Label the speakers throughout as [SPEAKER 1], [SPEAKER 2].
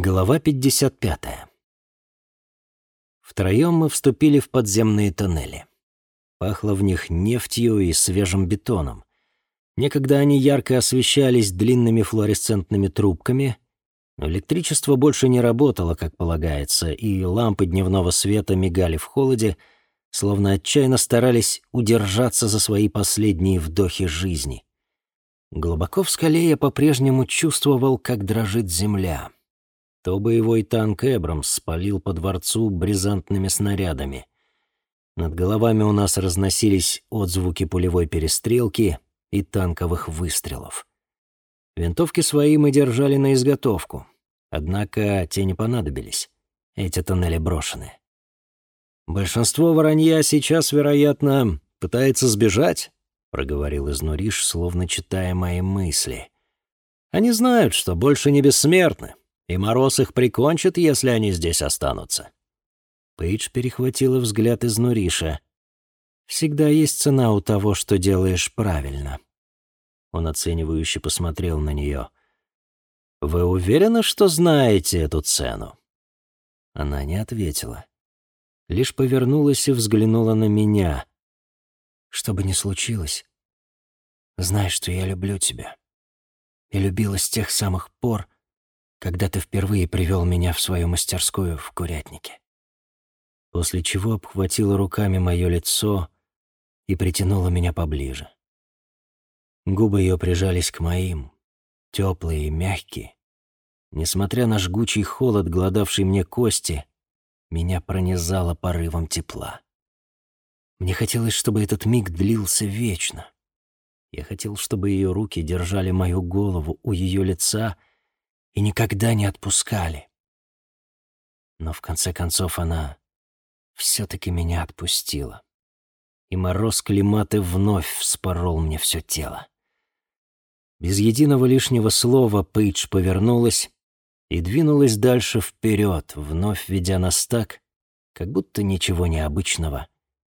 [SPEAKER 1] Глава 55. Втроем мы вступили в подземные тоннели. Пахло в них нефтью и свежим бетоном. Некогда они ярко освещались длинными флуоресцентными трубками, электричество больше не работало, как полагается, и лампы дневного света мигали в холоде, словно отчаянно старались удержаться за свои последние вдохи жизни. Глубоко в скале я по-прежнему чувствовал, как дрожит земля то боевой танк «Эбрамс» спалил по дворцу бризантными снарядами. Над головами у нас разносились отзвуки пулевой перестрелки и танковых выстрелов. Винтовки свои мы держали на изготовку, однако те не понадобились. Эти тоннели брошены. «Большинство воронья сейчас, вероятно, пытается сбежать», — проговорил Изнуриш, словно читая мои мысли. «Они знают, что больше не бессмертны, и Мороз их прикончит, если они здесь останутся». Пейдж перехватила взгляд из Нуриша. «Всегда есть цена у того, что делаешь правильно». Он оценивающе посмотрел на нее. «Вы уверены, что знаете эту цену?» Она не ответила. Лишь повернулась и взглянула на меня. «Что бы ни случилось, знай, что я люблю тебя. И любила с тех самых пор, когда ты впервые привел меня в свою мастерскую в Курятнике. После чего обхватила руками мое лицо и притянула меня поближе. Губы ее прижались к моим, теплые и мягкие. Несмотря на жгучий холод, гладавший мне кости, меня пронизало порывом тепла. Мне хотелось, чтобы этот миг длился вечно. Я хотел, чтобы ее руки держали мою голову у ее лица — и никогда не отпускали. Но в конце концов она все-таки меня отпустила. И мороз климаты вновь вспорол мне все тело. Без единого лишнего слова Пейдж повернулась и двинулась дальше вперед, вновь ведя нас так, как будто ничего необычного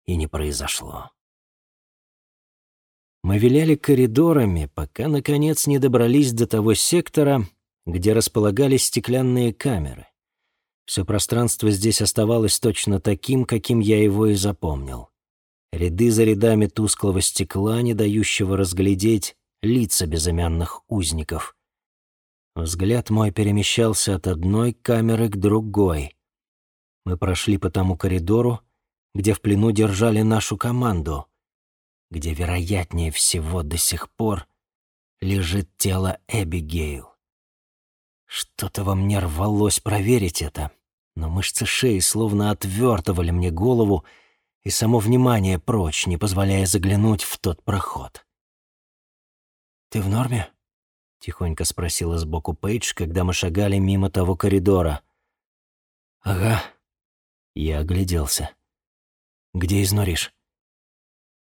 [SPEAKER 1] и не произошло. Мы виляли коридорами, пока, наконец, не добрались до того сектора, где располагались стеклянные камеры. Все пространство здесь оставалось точно таким, каким я его и запомнил. Ряды за рядами тусклого стекла, не дающего разглядеть лица безымянных узников. Взгляд мой перемещался от одной камеры к другой. Мы прошли по тому коридору, где в плену держали нашу команду, где, вероятнее всего, до сих пор лежит тело Эбигейл. Что-то во мне рвалось проверить это, но мышцы шеи словно отвертывали мне голову и само внимание прочь, не позволяя заглянуть в тот проход. «Ты в норме?» — тихонько спросила сбоку Пейдж, когда мы шагали мимо того коридора. «Ага». Я огляделся. «Где изнуришь?»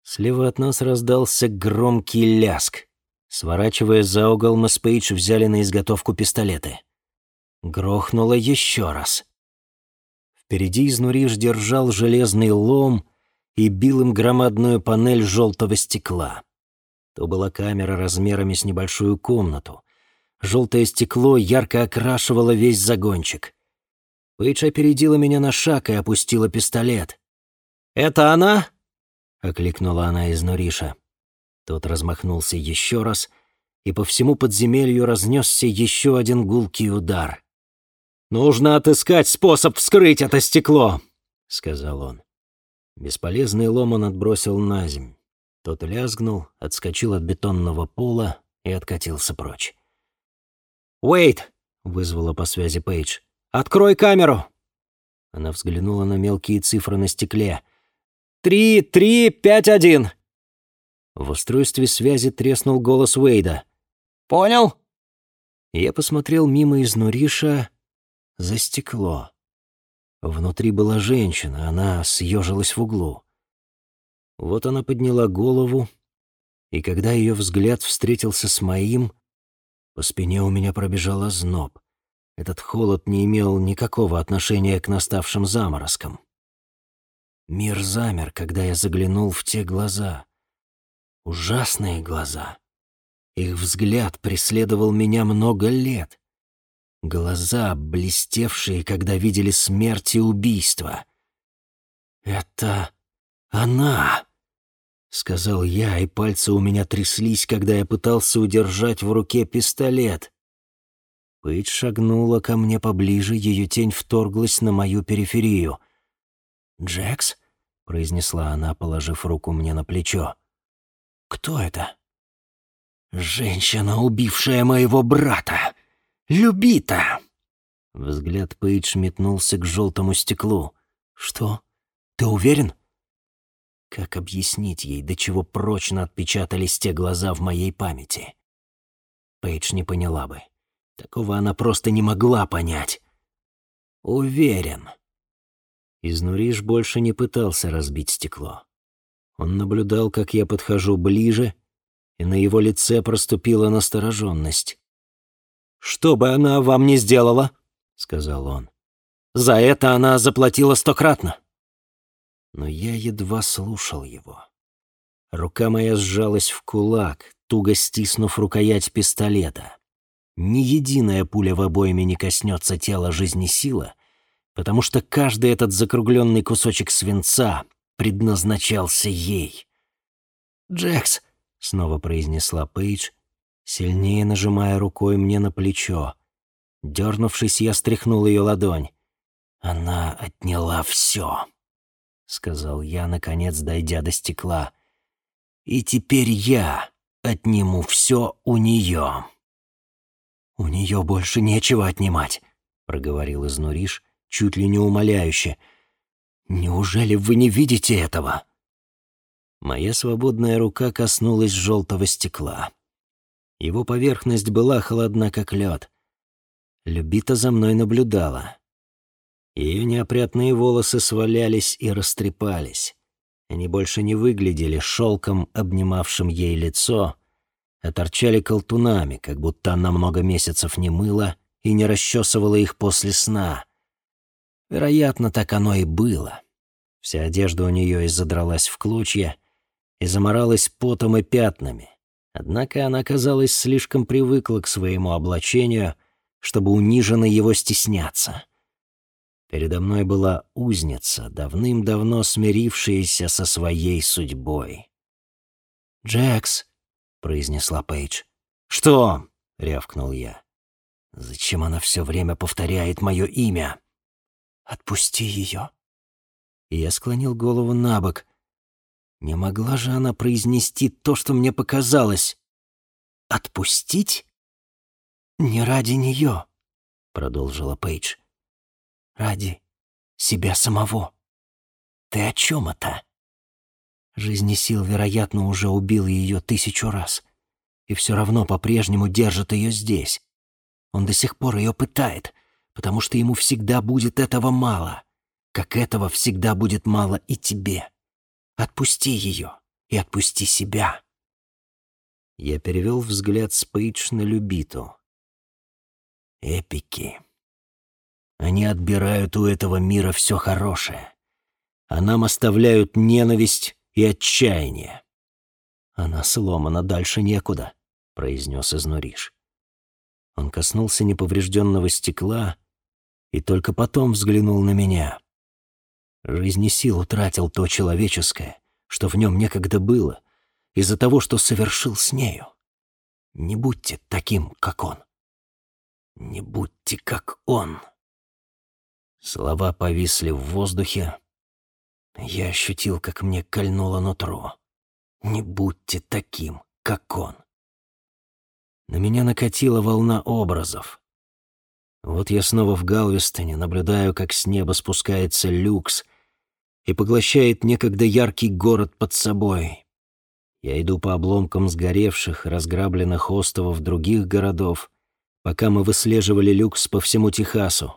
[SPEAKER 1] Слева от нас раздался громкий ляск. Сворачивая за угол, мы с Пейдж взяли на изготовку пистолеты. Грохнуло еще раз. Впереди изнуриш держал железный лом и бил им громадную панель желтого стекла. То была камера размерами с небольшую комнату. Желтое стекло ярко окрашивало весь загончик. Пейдж опередила меня на шаг и опустила пистолет. «Это она?» — окликнула она из Нуриша. Тот размахнулся еще раз, и по всему подземелью разнесся еще один гулкий удар. «Нужно отыскать способ вскрыть это стекло», — сказал он. Бесполезный лом он отбросил на земь. Тот лязгнул, отскочил от бетонного пола и откатился прочь. «Уэйт!» — вызвала по связи Пейдж. «Открой камеру!» Она взглянула на мелкие цифры на стекле. «Три, три, пять, один!» В устройстве связи треснул голос Уэйда. «Понял?» Я посмотрел мимо изнуриша за стекло. Внутри была женщина, она съежилась в углу. Вот она подняла голову, и когда ее взгляд встретился с моим, по спине у меня пробежал озноб. Этот холод не имел никакого отношения к наставшим заморозкам. Мир замер, когда я заглянул в те глаза. Ужасные глаза. Их взгляд преследовал меня много лет. Глаза, блестевшие, когда видели смерть и убийство. «Это она!» — сказал я, и пальцы у меня тряслись, когда я пытался удержать в руке пистолет. Пейдж шагнула ко мне поближе, ее тень вторглась на мою периферию. «Джекс?» — произнесла она, положив руку мне на плечо. «Кто это?» «Женщина, убившая моего брата! Любита!» Взгляд Пейдж метнулся к желтому стеклу. «Что? Ты уверен?» Как объяснить ей, до чего прочно отпечатались те глаза в моей памяти? Пейдж не поняла бы. Такого она просто не могла понять. Уверен. Изнуриш больше не пытался разбить стекло. Он наблюдал, как я подхожу ближе, и на его лице проступила настороженность. «Что бы она вам не сделала», — сказал он, — «за это она заплатила стократно» но я едва слушал его. Рука моя сжалась в кулак, туго стиснув рукоять пистолета. Ни единая пуля в обойме не коснется тела жизнесила, потому что каждый этот закругленный кусочек свинца предназначался ей. «Джекс», — снова произнесла Пейдж, сильнее нажимая рукой мне на плечо. Дернувшись, я стряхнул ее ладонь. Она отняла все сказал я, наконец дойдя до стекла. И теперь я отниму все у нее. У нее больше нечего отнимать, проговорил изнуриш, чуть ли не умоляюще. Неужели вы не видите этого? Моя свободная рука коснулась желтого стекла. Его поверхность была холодна, как лед. Любита за мной наблюдала. Ее неопрятные волосы свалялись и растрепались. Они больше не выглядели шелком, обнимавшим ей лицо, а торчали колтунами, как будто она много месяцев не мыла и не расчесывала их после сна. Вероятно, так оно и было. Вся одежда у нее изодралась в клочья и заморалась потом и пятнами. Однако она, казалось, слишком привыкла к своему облачению, чтобы униженно его стесняться. Передо мной была узница, давным-давно смирившаяся со своей судьбой. «Джекс», — произнесла Пейдж. «Что?» — рявкнул я. «Зачем она все время повторяет мое имя?» «Отпусти ее». И я склонил голову на бок. Не могла же она произнести то, что мне показалось. «Отпустить?» «Не ради нее», — продолжила Пейдж ради себя самого. Ты о чем это? Жизни сил, вероятно, уже убил ее тысячу раз, и все равно по-прежнему держит ее здесь. Он до сих пор ее пытает, потому что ему всегда будет этого мало, как этого всегда будет мало и тебе. Отпусти ее и отпусти себя. Я перевел взгляд с Пейдж на Любиту. Эпики. Они отбирают у этого мира все хорошее, а нам оставляют ненависть и отчаяние. Она сломана, дальше некуда, произнес изнуриш. Он коснулся неповрежденного стекла и только потом взглянул на меня. Жизни сил утратил то человеческое, что в нем некогда было, из-за того, что совершил с нею. Не будьте таким, как он. Не будьте как он. Слова повисли в воздухе. Я ощутил, как мне кольнуло нутро. Не будьте таким, как он. На меня накатила волна образов. Вот я снова в Галвестоне, наблюдаю, как с неба спускается люкс и поглощает некогда яркий город под собой. Я иду по обломкам сгоревших, разграбленных островов других городов, пока мы выслеживали люкс по всему Техасу.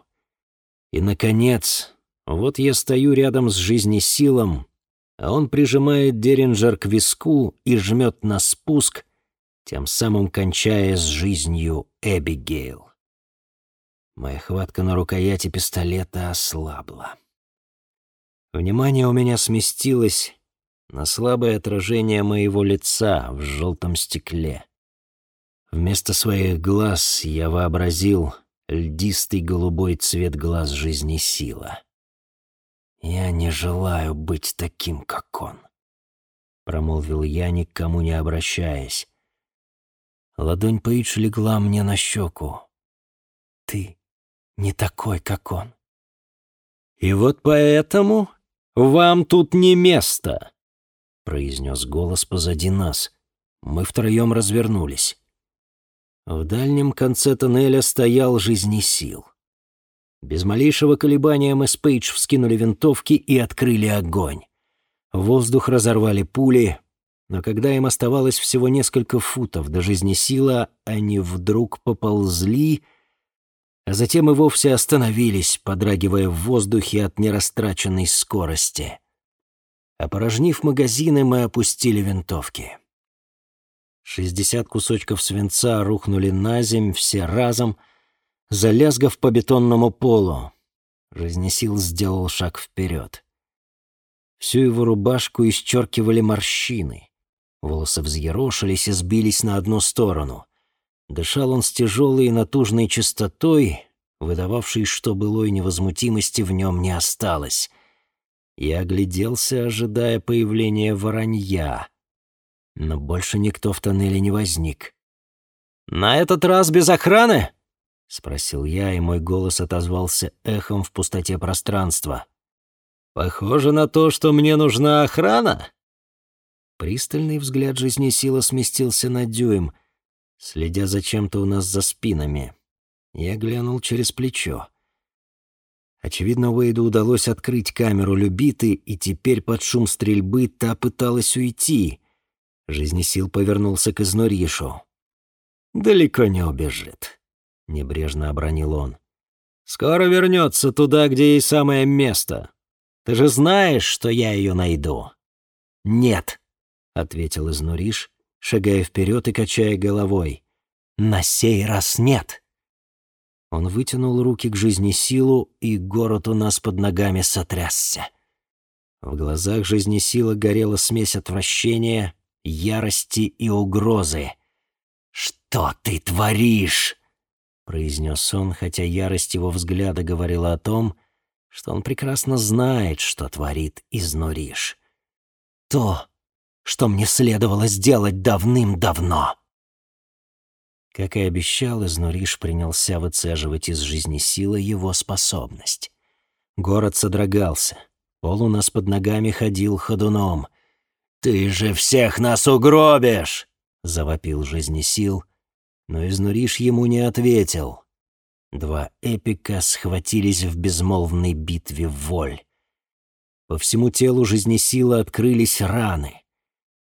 [SPEAKER 1] И, наконец, вот я стою рядом с жизнесилом, а он прижимает Деринджер к виску и жмет на спуск, тем самым кончая с жизнью Эбигейл. Моя хватка на рукояти пистолета ослабла. Внимание у меня сместилось на слабое отражение моего лица в желтом стекле. Вместо своих глаз я вообразил, льдистый голубой цвет глаз жизни сила. «Я не желаю быть таким, как он», — промолвил я, ни к кому не обращаясь. Ладонь Пейдж легла мне на щеку. «Ты не такой, как он». «И вот поэтому вам тут не место», — произнес голос позади нас. Мы втроем развернулись. В дальнем конце тоннеля стоял жизнесил. Без малейшего колебания мы с Пейдж вскинули винтовки и открыли огонь. Воздух разорвали пули, но когда им оставалось всего несколько футов до жизнесила, они вдруг поползли, а затем и вовсе остановились, подрагивая в воздухе от нерастраченной скорости. Опорожнив магазины, мы опустили винтовки. Шестьдесят кусочков свинца рухнули на земь все разом, залязгав по бетонному полу. Жизнесил сделал шаг вперед. Всю его рубашку исчеркивали морщины. Волосы взъерошились и сбились на одну сторону. Дышал он с тяжелой и натужной чистотой, выдававшей, что былой невозмутимости в нем не осталось. Я огляделся, ожидая появления воронья — но больше никто в тоннеле не возник. «На этот раз без охраны?» — спросил я, и мой голос отозвался эхом в пустоте пространства. «Похоже на то, что мне нужна охрана?» Пристальный взгляд жизни сила сместился на дюйм, следя за чем-то у нас за спинами. Я глянул через плечо. Очевидно, Уэйду удалось открыть камеру Любиты, и теперь под шум стрельбы та пыталась уйти. Жизнесил повернулся к Изноришу. «Далеко не убежит», — небрежно обронил он. «Скоро вернется туда, где ей самое место. Ты же знаешь, что я ее найду?» «Нет», — ответил Изнуриш, шагая вперед и качая головой. «На сей раз нет». Он вытянул руки к жизни силу, и город у нас под ногами сотрясся. В глазах жизни сила горела смесь отвращения, ярости и угрозы. «Что ты творишь?» — произнес он, хотя ярость его взгляда говорила о том, что он прекрасно знает, что творит изнуришь. «То, что мне следовало сделать давным-давно!» Как и обещал, изнуриш принялся выцеживать из жизни силы его способность. Город содрогался, пол у нас под ногами ходил ходуном — «Ты же всех нас угробишь!» — завопил жизнесил, но изнуриш ему не ответил. Два эпика схватились в безмолвной битве воль. По всему телу жизнесила открылись раны.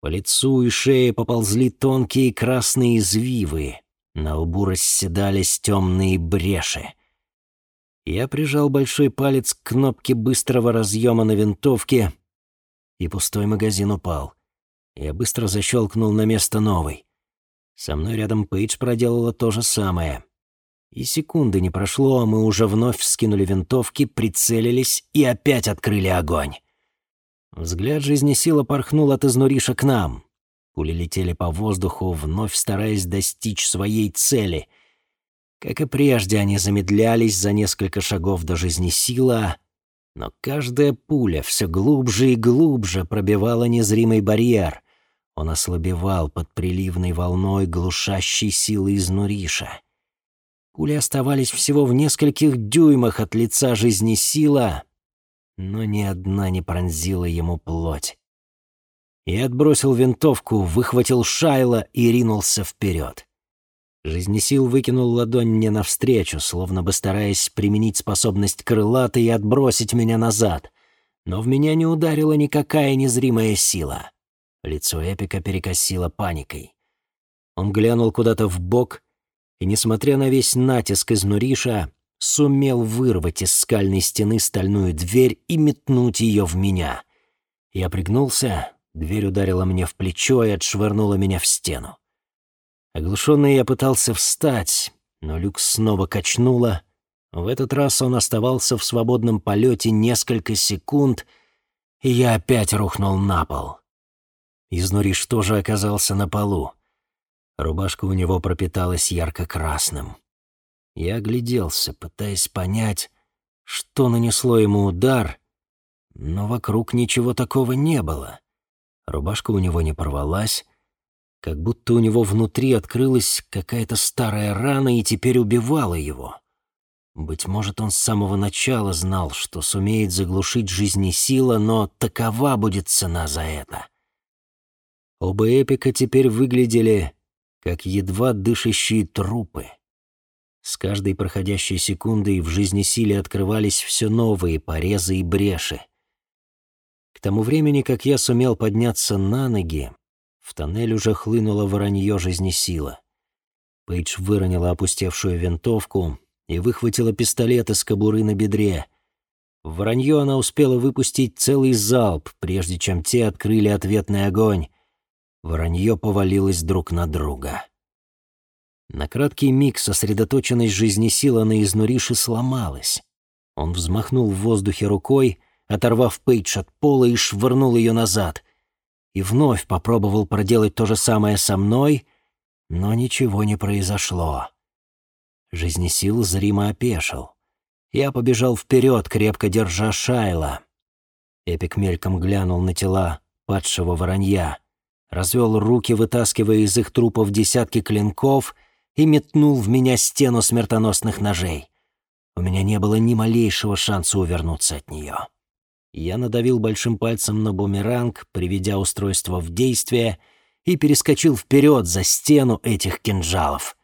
[SPEAKER 1] По лицу и шее поползли тонкие красные извивы, на лбу расседались темные бреши. Я прижал большой палец к кнопке быстрого разъема на винтовке — и пустой магазин упал. Я быстро защелкнул на место новый. Со мной рядом Пейдж проделала то же самое. И секунды не прошло, а мы уже вновь вскинули винтовки, прицелились и опять открыли огонь. Взгляд жизни сила порхнул от изнуриша к нам. Пули летели по воздуху, вновь стараясь достичь своей цели. Как и прежде, они замедлялись за несколько шагов до жизни сила, но каждая пуля все глубже и глубже пробивала незримый барьер. Он ослабевал под приливной волной глушащей силы изнуриша. Пули оставались всего в нескольких дюймах от лица жизни сила, но ни одна не пронзила ему плоть. Я отбросил винтовку, выхватил Шайла и ринулся вперед. Жизнесил выкинул ладонь мне навстречу, словно бы стараясь применить способность крылатой и отбросить меня назад. Но в меня не ударила никакая незримая сила. Лицо Эпика перекосило паникой. Он глянул куда-то в бок и, несмотря на весь натиск из Нуриша, сумел вырвать из скальной стены стальную дверь и метнуть ее в меня. Я пригнулся, дверь ударила мне в плечо и отшвырнула меня в стену. Оглушенный я пытался встать, но люк снова качнуло. В этот раз он оставался в свободном полете несколько секунд, и я опять рухнул на пол. Изнуриш тоже оказался на полу. Рубашка у него пропиталась ярко-красным. Я огляделся, пытаясь понять, что нанесло ему удар, но вокруг ничего такого не было. Рубашка у него не порвалась, как будто у него внутри открылась какая-то старая рана и теперь убивала его. Быть может, он с самого начала знал, что сумеет заглушить жизнесила, но такова будет цена за это. Оба эпика теперь выглядели как едва дышащие трупы. С каждой проходящей секундой в жизнесиле открывались все новые порезы и бреши. К тому времени, как я сумел подняться на ноги, в тоннель уже хлынуло воронье жизнесила. Пейдж выронила опустевшую винтовку и выхватила пистолет из кобуры на бедре. В воронье она успела выпустить целый залп, прежде чем те открыли ответный огонь. Воронье повалилось друг на друга. На краткий миг сосредоточенность сила на изнуриши сломалась. Он взмахнул в воздухе рукой, оторвав Пейдж от пола и швырнул ее назад. И вновь попробовал проделать то же самое со мной, но ничего не произошло. Жизнесил зримо опешил. Я побежал вперед, крепко держа Шайла. Эпик мельком глянул на тела падшего воронья развел руки, вытаскивая из их трупов десятки клинков, и метнул в меня стену смертоносных ножей. У меня не было ни малейшего шанса увернуться от нее. Я надавил большим пальцем на бумеранг, приведя устройство в действие, и перескочил вперед за стену этих кинжалов.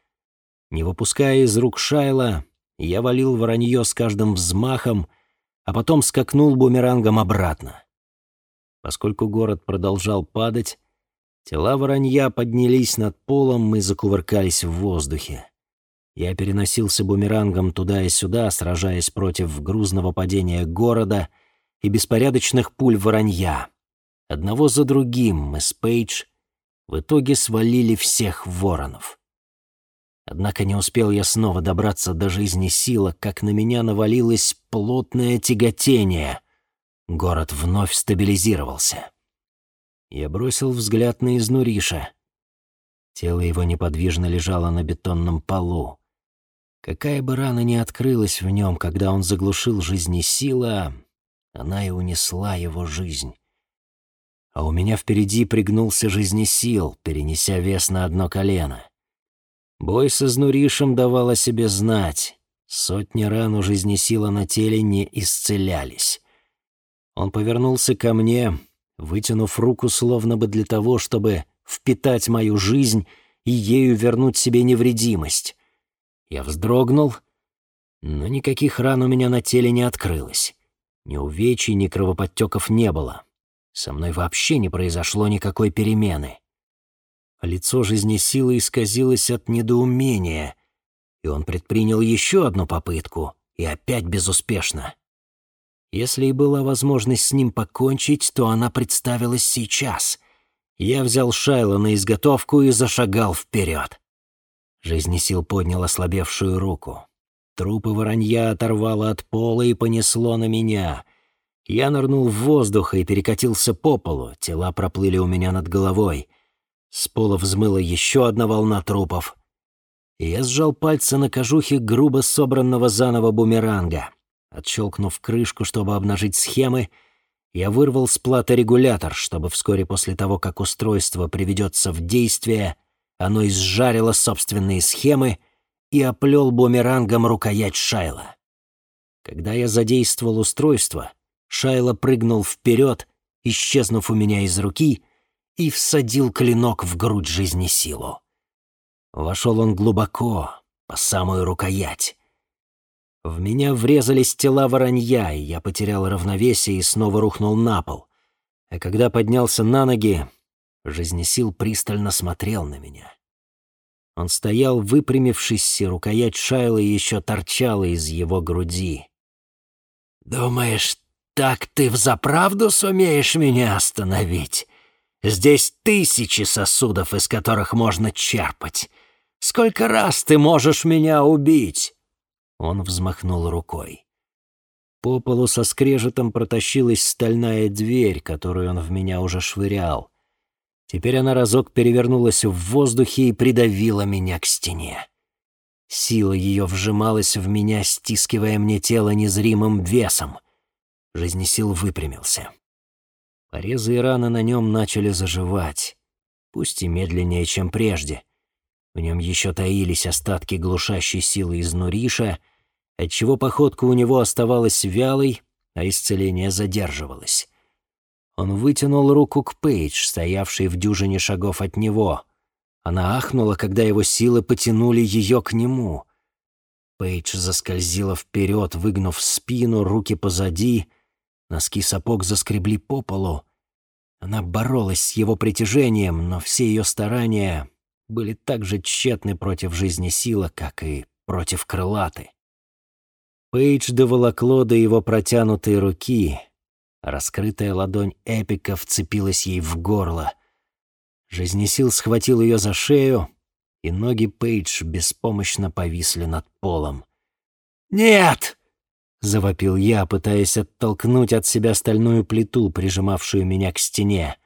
[SPEAKER 1] Не выпуская из рук Шайла, я валил воронье с каждым взмахом, а потом скакнул бумерангом обратно. Поскольку город продолжал падать, Тела воронья поднялись над полом и закувыркались в воздухе. Я переносился бумерангом туда и сюда, сражаясь против грузного падения города и беспорядочных пуль воронья. Одного за другим мы с Пейдж в итоге свалили всех воронов. Однако не успел я снова добраться до жизни сила, как на меня навалилось плотное тяготение. Город вновь стабилизировался. Я бросил взгляд на изнуриша. Тело его неподвижно лежало на бетонном полу. Какая бы рана ни открылась в нем, когда он заглушил жизни сила, она и унесла его жизнь. А у меня впереди пригнулся жизнесил, перенеся вес на одно колено. Бой с изнуришем давал о себе знать. Сотни ран у жизнесила на теле не исцелялись. Он повернулся ко мне, вытянув руку словно бы для того, чтобы впитать мою жизнь и ею вернуть себе невредимость. Я вздрогнул, но никаких ран у меня на теле не открылось. Ни увечий, ни кровоподтеков не было. Со мной вообще не произошло никакой перемены. Лицо жизнесилы исказилось от недоумения, и он предпринял еще одну попытку, и опять безуспешно. Если и была возможность с ним покончить, то она представилась сейчас. Я взял Шайла на изготовку и зашагал вперед. Жизнесил поднял ослабевшую руку. Трупы воронья оторвало от пола и понесло на меня. Я нырнул в воздух и перекатился по полу, тела проплыли у меня над головой. С пола взмыла еще одна волна трупов. Я сжал пальцы на кожухе грубо собранного заново бумеранга. Отщелкнув крышку, чтобы обнажить схемы, я вырвал с платы регулятор, чтобы вскоре после того, как устройство приведется в действие, оно изжарило собственные схемы и оплел бумерангом рукоять Шайла. Когда я задействовал устройство, Шайло прыгнул вперед, исчезнув у меня из руки, и всадил клинок в грудь жизни силу. Вошел он глубоко, по самую рукоять. В меня врезались тела воронья, и я потерял равновесие и снова рухнул на пол. А когда поднялся на ноги, жизнесил пристально смотрел на меня. Он стоял, выпрямившись, и рукоять Шайла еще торчала из его груди. «Думаешь, так ты взаправду сумеешь меня остановить? Здесь тысячи сосудов, из которых можно черпать. Сколько раз ты можешь меня убить?» Он взмахнул рукой. По полу со скрежетом протащилась стальная дверь, которую он в меня уже швырял. Теперь она разок перевернулась в воздухе и придавила меня к стене. Сила ее вжималась в меня, стискивая мне тело незримым весом. Жизнесил выпрямился. Порезы и раны на нем начали заживать, пусть и медленнее, чем прежде. В нем еще таились остатки глушащей силы из Нуриша, отчего походка у него оставалась вялой, а исцеление задерживалось. Он вытянул руку к Пейдж, стоявшей в дюжине шагов от него. Она ахнула, когда его силы потянули ее к нему. Пейдж заскользила вперед, выгнув спину, руки позади. Носки сапог заскребли по полу. Она боролась с его притяжением, но все ее старания были так же тщетны против жизни сила, как и против крылаты. Пейдж доволокло до его протянутой руки. Раскрытая ладонь Эпика вцепилась ей в горло. Жизнесил схватил ее за шею, и ноги Пейдж беспомощно повисли над полом. «Нет!» — завопил я, пытаясь оттолкнуть от себя стальную плиту, прижимавшую меня к стене.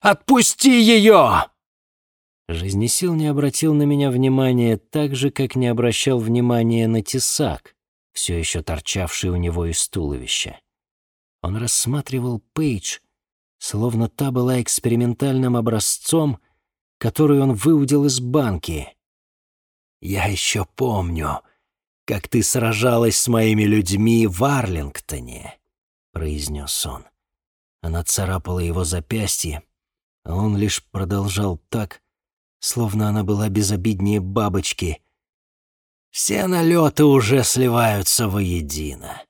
[SPEAKER 1] «Отпусти ее!» Жизнесил не обратил на меня внимания так же, как не обращал внимания на тесак, все еще торчавший у него из туловища. Он рассматривал Пейдж, словно та была экспериментальным образцом, который он выудил из банки. «Я еще помню, как ты сражалась с моими людьми в Арлингтоне», — произнес он. Она царапала его запястье, а он лишь продолжал так, словно она была безобиднее бабочки. «Все налеты уже сливаются воедино.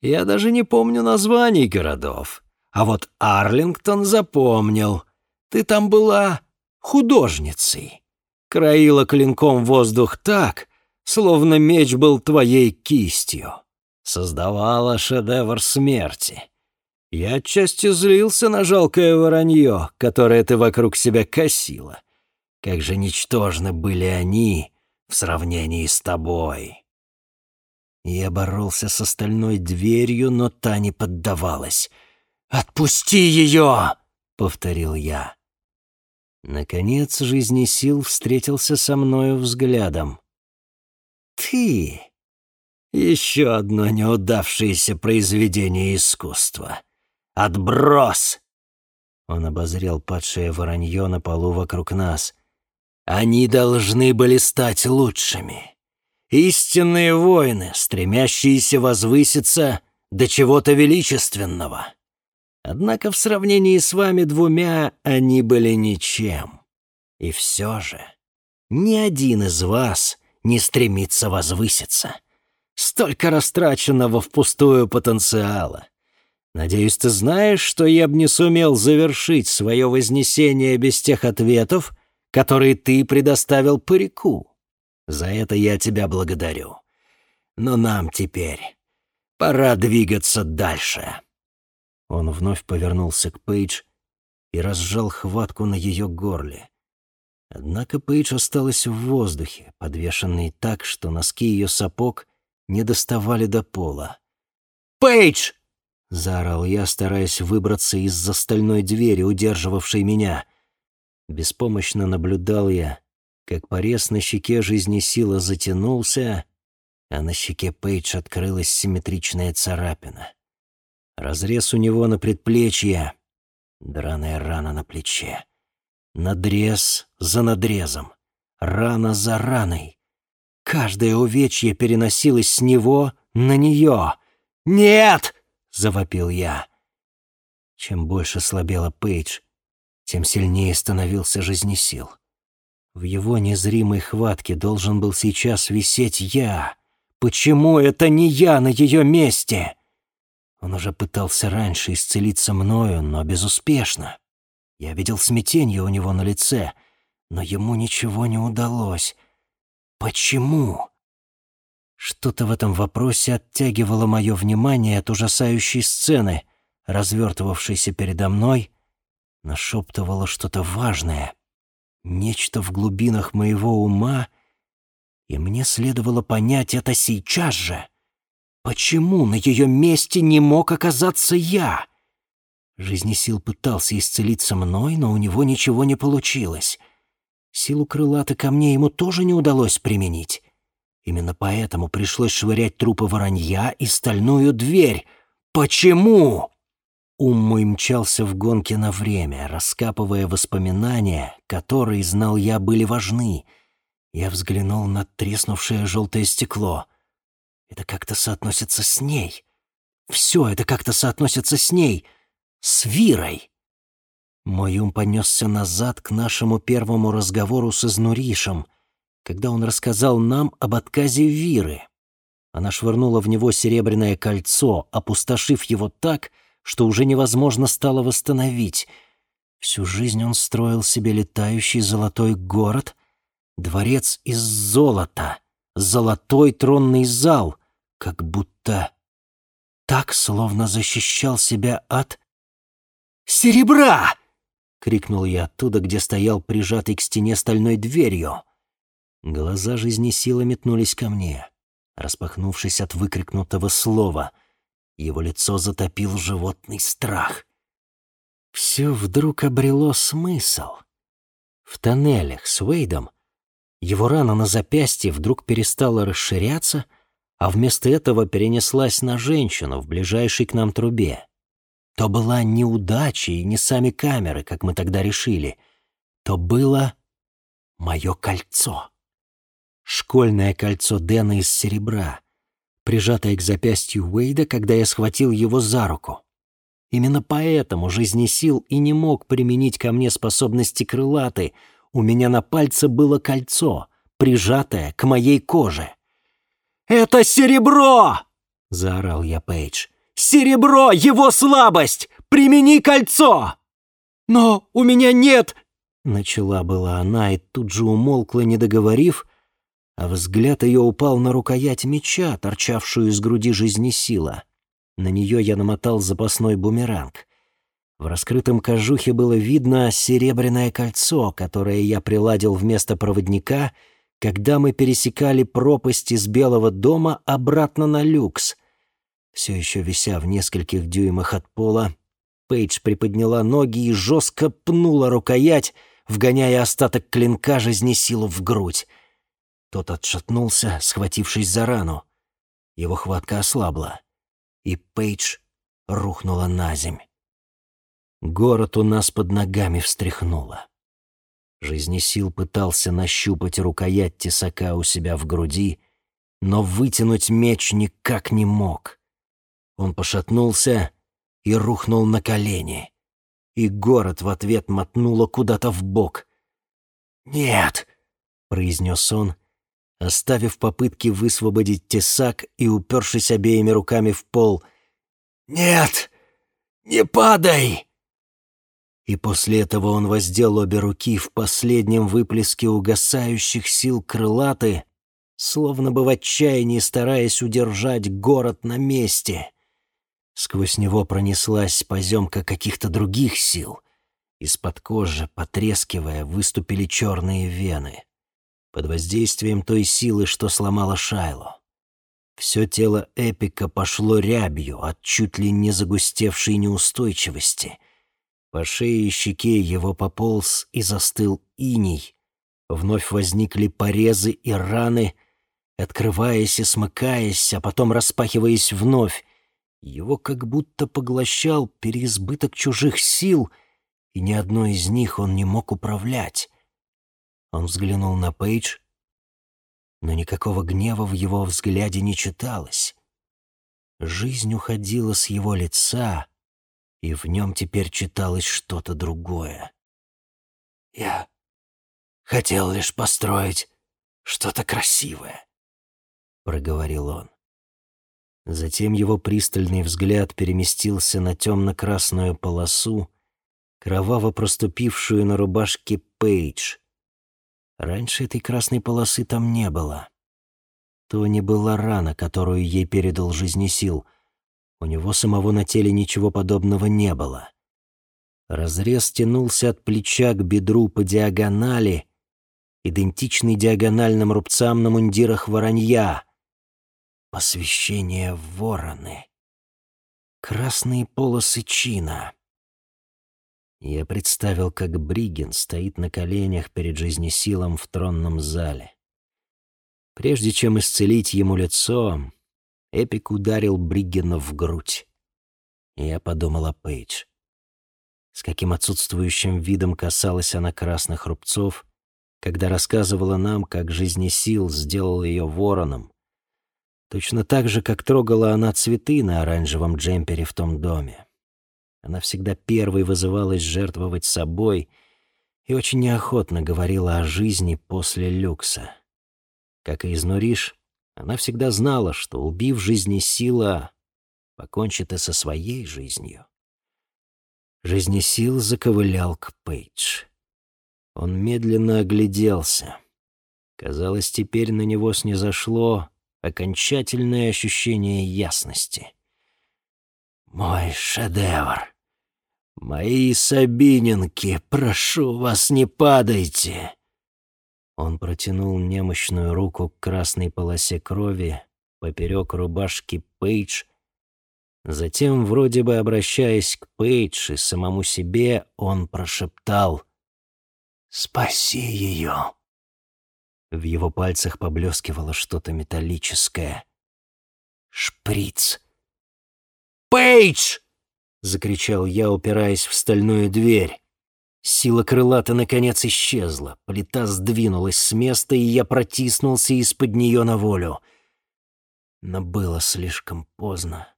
[SPEAKER 1] Я даже не помню названий городов. А вот Арлингтон запомнил. Ты там была художницей. Краила клинком воздух так, словно меч был твоей кистью. Создавала шедевр смерти. Я отчасти злился на жалкое воронье, которое ты вокруг себя косила. Как же ничтожны были они в сравнении с тобой. Я боролся с остальной дверью, но та не поддавалась — «Отпусти ее!» — повторил я. Наконец, жизни сил встретился со мною взглядом. «Ты!» Еще одно неудавшееся произведение искусства. Отброс! Он обозрел падшее воронье на полу вокруг нас. Они должны были стать лучшими. Истинные воины, стремящиеся возвыситься до чего-то величественного. Однако в сравнении с вами двумя они были ничем. И все же ни один из вас не стремится возвыситься. Столько растраченного впустую потенциала. Надеюсь, ты знаешь, что я бы не сумел завершить свое вознесение без тех ответов, которые ты предоставил парику. За это я тебя благодарю. Но нам теперь пора двигаться дальше. Он вновь повернулся к Пейдж и разжал хватку на ее горле. Однако Пейдж осталась в воздухе, подвешенной так, что носки ее сапог не доставали до пола. «Пейдж!» — заорал я, стараясь выбраться из-за стальной двери, удерживавшей меня. Беспомощно наблюдал я, как порез на щеке жизни сила затянулся, а на щеке Пейдж открылась симметричная царапина. Разрез у него на предплечье, драная рана на плече. Надрез за надрезом, рана за раной. Каждое увечье переносилось с него на нее. «Нет!» — завопил я. Чем больше слабела Пейдж, тем сильнее становился жизнесил. В его незримой хватке должен был сейчас висеть я. Почему это не я на ее месте? Он уже пытался раньше исцелиться мною, но безуспешно. Я видел смятение у него на лице, но ему ничего не удалось. Почему? Что-то в этом вопросе оттягивало мое внимание от ужасающей сцены, развертывавшейся передо мной, нашептывало что-то важное, нечто в глубинах моего ума, и мне следовало понять это сейчас же. Почему на ее месте не мог оказаться я? Жизнесил пытался исцелиться мной, но у него ничего не получилось. Силу крылаты ко мне ему тоже не удалось применить. Именно поэтому пришлось швырять трупы воронья и стальную дверь. Почему? Ум мой мчался в гонке на время, раскапывая воспоминания, которые, знал я, были важны. Я взглянул на треснувшее желтое стекло. Это как-то соотносится с ней. Все это как-то соотносится с ней. С Вирой. Мой ум понесся назад к нашему первому разговору с Изнуришем, когда он рассказал нам об отказе Виры. Она швырнула в него серебряное кольцо, опустошив его так, что уже невозможно стало восстановить. Всю жизнь он строил себе летающий золотой город, дворец из золота, золотой тронный зал, как будто так, словно защищал себя от серебра. — крикнул я оттуда, где стоял прижатый к стене стальной дверью. Глаза жизни силы метнулись ко мне, распахнувшись от выкрикнутого слова. Его лицо затопил животный страх. Все вдруг обрело смысл. В тоннелях с Уэйдом его рана на запястье вдруг перестала расширяться, а вместо этого перенеслась на женщину в ближайшей к нам трубе. То была не удача и не сами камеры, как мы тогда решили. То было мое кольцо. Школьное кольцо Дэна из серебра, прижатое к запястью Уэйда, когда я схватил его за руку. Именно поэтому жизнесил и не мог применить ко мне способности крылаты. У меня на пальце было кольцо, прижатое к моей коже. «Это серебро!» — заорал я Пейдж. Серебро — его слабость! Примени кольцо!» «Но у меня нет...» Начала была она и тут же умолкла, не договорив, а взгляд ее упал на рукоять меча, торчавшую из груди жизни сила. На нее я намотал запасной бумеранг. В раскрытом кожухе было видно серебряное кольцо, которое я приладил вместо проводника, когда мы пересекали пропасть из Белого дома обратно на люкс — все еще вися в нескольких дюймах от пола, Пейдж приподняла ноги и жестко пнула рукоять, вгоняя остаток клинка жизнесилу в грудь. Тот отшатнулся, схватившись за рану. Его хватка ослабла, и Пейдж рухнула на земь. Город у нас под ногами встряхнуло. Жизнесил пытался нащупать рукоять тесака у себя в груди, но вытянуть меч никак не мог. Он пошатнулся и рухнул на колени. И город в ответ мотнуло куда-то в бок. «Нет!» — произнес он, оставив попытки высвободить тесак и упершись обеими руками в пол. «Нет! Не падай!» И после этого он воздел обе руки в последнем выплеске угасающих сил крылаты, словно бы в отчаянии стараясь удержать город на месте. Сквозь него пронеслась поземка каких-то других сил. Из-под кожи, потрескивая, выступили черные вены. Под воздействием той силы, что сломала Шайло. Все тело Эпика пошло рябью от чуть ли не загустевшей неустойчивости. По шее и щеке его пополз и застыл иней. Вновь возникли порезы и раны, открываясь и смыкаясь, а потом распахиваясь вновь, его как будто поглощал переизбыток чужих сил, и ни одной из них он не мог управлять. Он взглянул на Пейдж, но никакого гнева в его взгляде не читалось. Жизнь уходила с его лица, и в нем теперь читалось что-то другое. «Я хотел лишь построить что-то красивое», — проговорил он. Затем его пристальный взгляд переместился на темно-красную полосу, кроваво проступившую на рубашке Пейдж. Раньше этой красной полосы там не было. То не была рана, которую ей передал жизнесил. У него самого на теле ничего подобного не было. Разрез тянулся от плеча к бедру по диагонали, идентичный диагональным рубцам на мундирах воронья — Посвящение вороны. Красные полосы чина. Я представил, как Бриген стоит на коленях перед жизнесилом в тронном зале. Прежде чем исцелить ему лицо, Эпик ударил Бриггена в грудь. Я подумал о Пейдж. С каким отсутствующим видом касалась она красных рубцов, когда рассказывала нам, как жизнесил сделал ее вороном. Точно так же, как трогала она цветы на оранжевом джемпере в том доме. Она всегда первой вызывалась жертвовать собой и очень неохотно говорила о жизни после люкса. Как и изнуришь, она всегда знала, что, убив жизни сила, покончит и со своей жизнью. Жизнесил заковылял к Пейдж. Он медленно огляделся. Казалось, теперь на него снизошло окончательное ощущение ясности. «Мой шедевр! Мои Сабининки, прошу вас, не падайте!» Он протянул немощную руку к красной полосе крови поперек рубашки Пейдж. Затем, вроде бы обращаясь к Пейдж и самому себе, он прошептал «Спаси ее!» В его пальцах поблескивало что-то металлическое. «Шприц!» «Пейдж!» — закричал я, упираясь в стальную дверь. Сила крылата наконец исчезла, плита сдвинулась с места, и я протиснулся из-под нее на волю. Но было слишком поздно.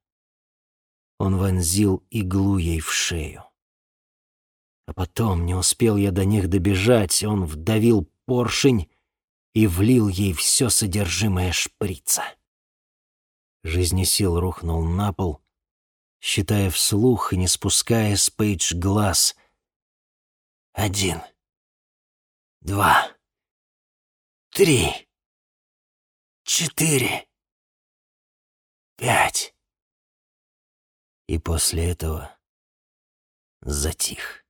[SPEAKER 1] Он вонзил иглу ей в шею. А потом, не успел я до них добежать, он вдавил поршень и влил ей все содержимое шприца. Жизнесил рухнул на пол, считая вслух и не спуская с Пейдж глаз — один, два, три, четыре, пять. И после этого затих.